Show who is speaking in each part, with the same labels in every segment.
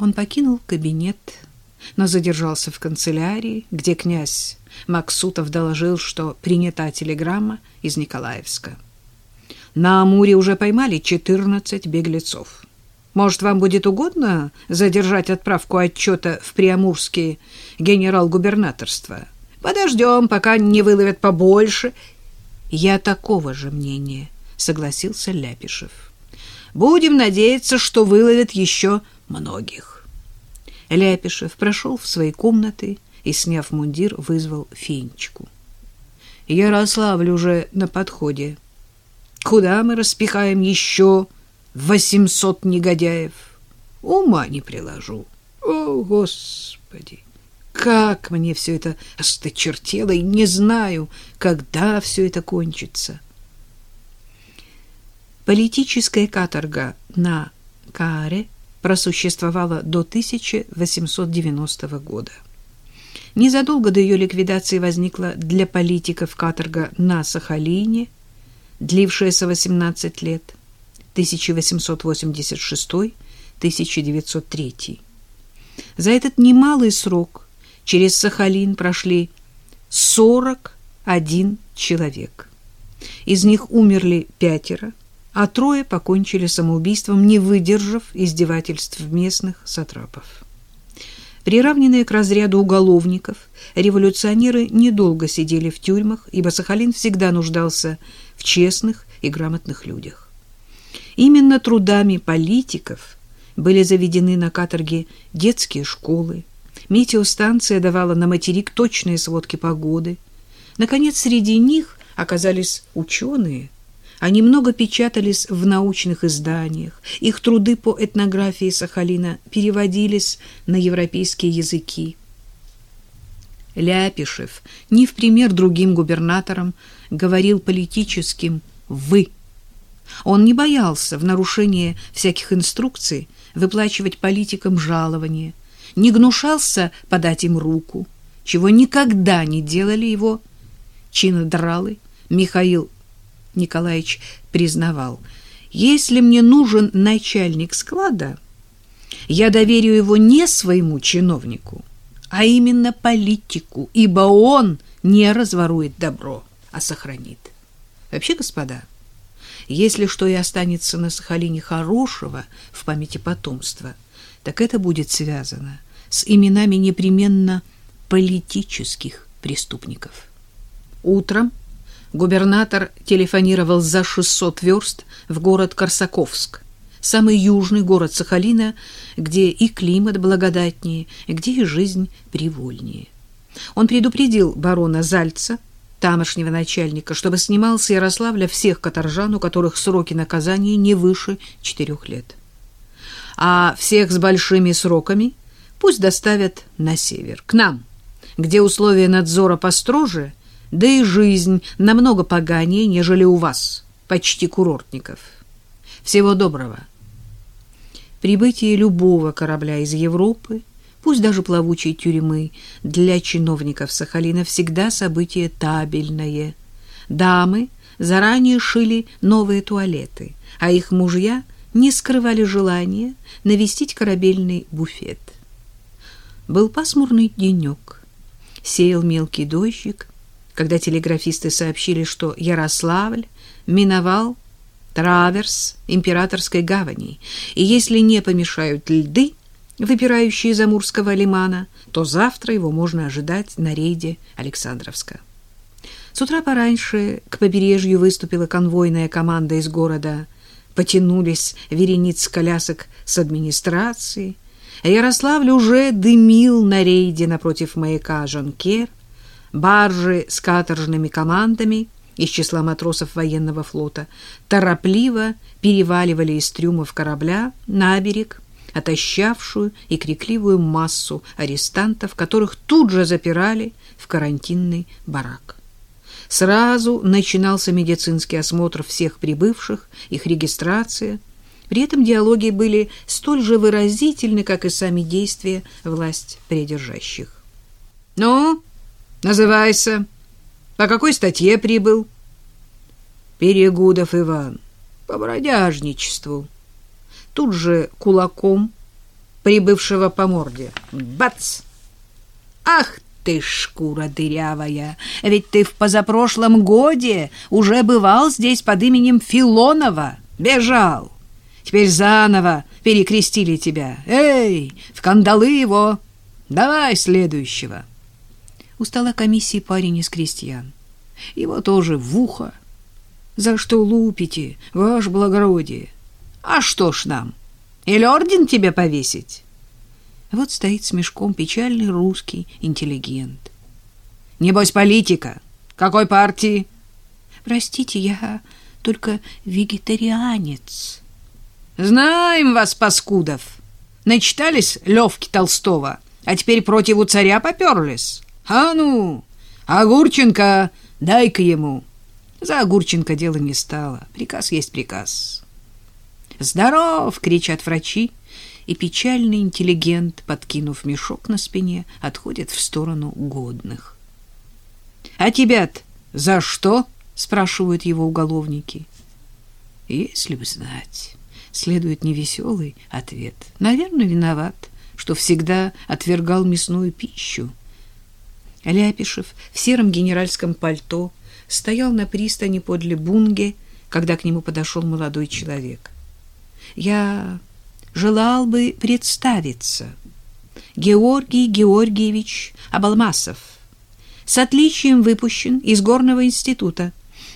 Speaker 1: Он покинул кабинет, но задержался в канцелярии, где князь Максутов доложил, что принята телеграмма из Николаевска. На Амуре уже поймали 14 беглецов. Может, вам будет угодно задержать отправку отчета в Приамурские генерал-губернаторство? Подождем, пока не выловят побольше. Я такого же мнения, согласился Ляпишев. Будем надеяться, что выловят еще многих. Ляпишев прошел в свои комнаты и, сняв мундир, вызвал Фенечку. Ярославль уже на подходе. Куда мы распихаем еще восемьсот негодяев? Ума не приложу. О, Господи! Как мне все это осточертело, и не знаю, когда все это кончится. Политическая каторга на Кааре просуществовала до 1890 года. Незадолго до ее ликвидации возникла для политиков каторга на Сахалине, длившаяся 18 лет, 1886-1903. За этот немалый срок через Сахалин прошли 41 человек. Из них умерли пятеро, а трое покончили самоубийством, не выдержав издевательств местных сатрапов. Приравненные к разряду уголовников, революционеры недолго сидели в тюрьмах, ибо Сахалин всегда нуждался в честных и грамотных людях. Именно трудами политиков были заведены на каторге детские школы, метеостанция давала на материк точные сводки погоды. Наконец, среди них оказались ученые – они много печатались в научных изданиях. Их труды по этнографии Сахалина переводились на европейские языки. Ляпишев, не в пример другим губернаторам, говорил политическим «вы». Он не боялся в нарушение всяких инструкций выплачивать политикам жалования, не гнушался подать им руку, чего никогда не делали его чинодралы Михаил Николаевич признавал, если мне нужен начальник склада, я доверю его не своему чиновнику, а именно политику, ибо он не разворует добро, а сохранит. Вообще, господа, если что и останется на Сахалине хорошего в памяти потомства, так это будет связано с именами непременно политических преступников. Утром губернатор телефонировал за 600 верст в город Корсаковск, самый южный город Сахалина, где и климат благодатнее, где и жизнь привольнее. Он предупредил барона Зальца, тамошнего начальника, чтобы снимал с Ярославля всех каторжан, у которых сроки наказания не выше четырех лет. А всех с большими сроками пусть доставят на север, к нам, где условия надзора построже – да и жизнь намного поганее, нежели у вас, почти курортников. Всего доброго. Прибытие любого корабля из Европы, пусть даже плавучей тюрьмы, для чиновников Сахалина всегда событие табельное. Дамы заранее шили новые туалеты, а их мужья не скрывали желания навестить корабельный буфет. Был пасмурный денек. Сеял мелкий дождик, когда телеграфисты сообщили, что Ярославль миновал траверс Императорской гавани, и если не помешают льды, выпирающие из Амурского лимана, то завтра его можно ожидать на рейде Александровска. С утра пораньше к побережью выступила конвойная команда из города. Потянулись верениц колясок с администрации. Ярославль уже дымил на рейде напротив маяка Жанкер, баржи с каторжными командами из числа матросов военного флота торопливо переваливали из трюмов корабля на берег отощавшую и крикливую массу арестантов, которых тут же запирали в карантинный барак. Сразу начинался медицинский осмотр всех прибывших, их регистрация. При этом диалоги были столь же выразительны, как и сами действия власть придержащих. «Ну, Называйся. По какой статье прибыл? Перегудов Иван. По бродяжничеству. Тут же кулаком прибывшего по морде. Бац! Ах ты, шкура дырявая! Ведь ты в позапрошлом годе уже бывал здесь под именем Филонова. Бежал. Теперь заново перекрестили тебя. Эй, в кандалы его! Давай следующего. У стола комиссии парень из крестьян. Его тоже в ухо. За что лупите, ваше благородие? А что ж нам? Или орден тебе повесить? Вот стоит с мешком печальный русский интеллигент. Небось, политика. Какой партии? Простите, я только вегетарианец. Знаем вас, паскудов. Начитались Левки Толстого, а теперь против у царя поперлись. А ну, Огурченко, дай-ка ему. За Огурченко дело не стало. Приказ есть приказ. «Здоров!» — кричат врачи, и печальный интеллигент, подкинув мешок на спине, отходит в сторону годных. «А тебя-то за что?» — спрашивают его уголовники. «Если бы знать...» — следует невеселый ответ. «Наверное, виноват, что всегда отвергал мясную пищу». Ляпишев в сером генеральском пальто стоял на пристани подле Бунге, когда к нему подошел молодой человек. «Я желал бы представиться. Георгий Георгиевич Абалмасов. С отличием выпущен из Горного института.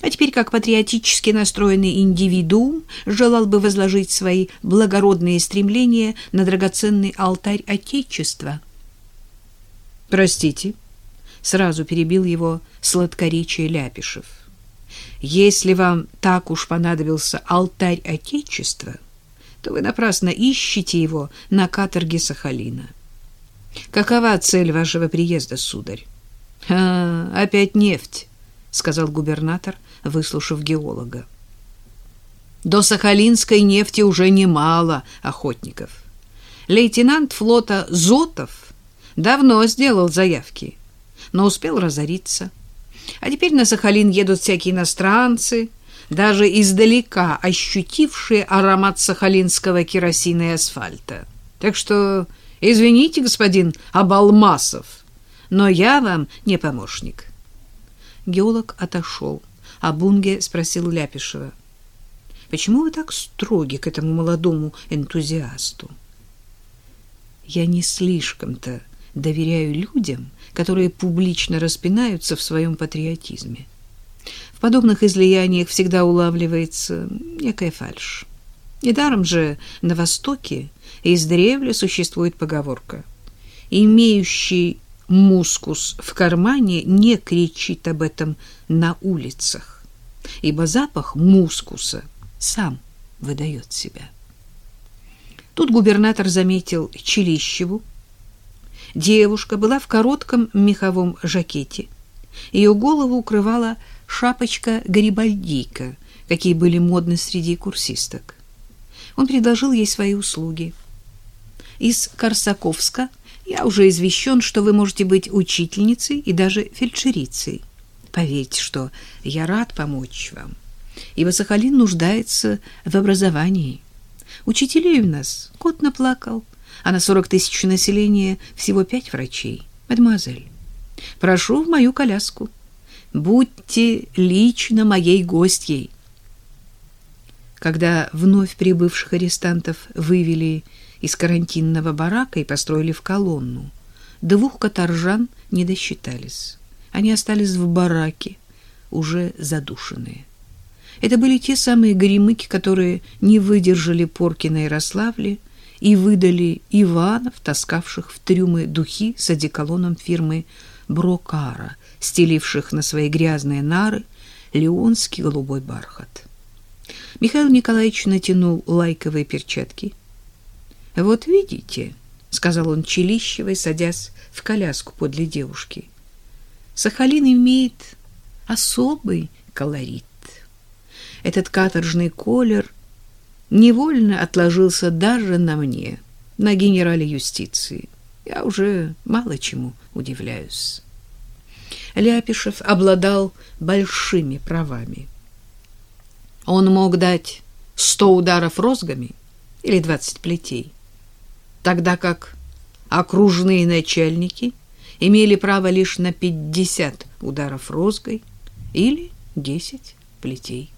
Speaker 1: А теперь, как патриотически настроенный индивидуум, желал бы возложить свои благородные стремления на драгоценный алтарь Отечества. «Простите», — сразу перебил его сладкоречие Ляпишев. «Если вам так уж понадобился алтарь Отечества...» то вы напрасно ищете его на каторге Сахалина. Какова цель вашего приезда, сударь? А, опять нефть, сказал губернатор, выслушав геолога. До сахалинской нефти уже немало охотников. Лейтенант флота Зотов давно сделал заявки, но успел разориться. А теперь на Сахалин едут всякие иностранцы, даже издалека ощутившие аромат сахалинского керосина и асфальта. Так что извините, господин Абалмасов, но я вам не помощник. Геолог отошел, а Бунге спросил Ляпишева. «Почему вы так строги к этому молодому энтузиасту?» «Я не слишком-то доверяю людям, которые публично распинаются в своем патриотизме». В подобных излияниях всегда улавливается некая фальшь. Недаром же на Востоке издревле существует поговорка «Имеющий мускус в кармане не кричит об этом на улицах, ибо запах мускуса сам выдает себя». Тут губернатор заметил Челищеву. Девушка была в коротком меховом жакете. Ее голову укрывала шапочка-гарибальдийка, какие были модны среди курсисток. Он предложил ей свои услуги. Из Корсаковска я уже извещен, что вы можете быть учительницей и даже фельдшерицей. Поверьте, что я рад помочь вам, ибо Сахалин нуждается в образовании. Учителей у нас кот наплакал, а на 40 тысяч населения всего пять врачей. Мадемуазель, прошу в мою коляску будьте лично моей гостьей. Когда вновь прибывших арестантов вывели из карантинного барака и построили в колонну, двух каторжан не досчитались. Они остались в бараке, уже задушенные. Это были те самые горемыки, которые не выдержали порки на Ярославле и выдали Иванов, таскавших в трюмы духи с одеколоном фирмы Брокара, стеливших на свои грязные нары леонский голубой бархат. Михаил Николаевич натянул лайковые перчатки. «Вот видите», — сказал он Челищевой, садясь в коляску подле девушки, «Сахалин имеет особый колорит. Этот каторжный колер невольно отложился даже на мне, на генерале юстиции. Я уже мало чему удивляюсь». Ляпишев обладал большими правами. Он мог дать сто ударов розгами или двадцать плетей. тогда как окружные начальники имели право лишь на 50 ударов розгой или 10 плетей.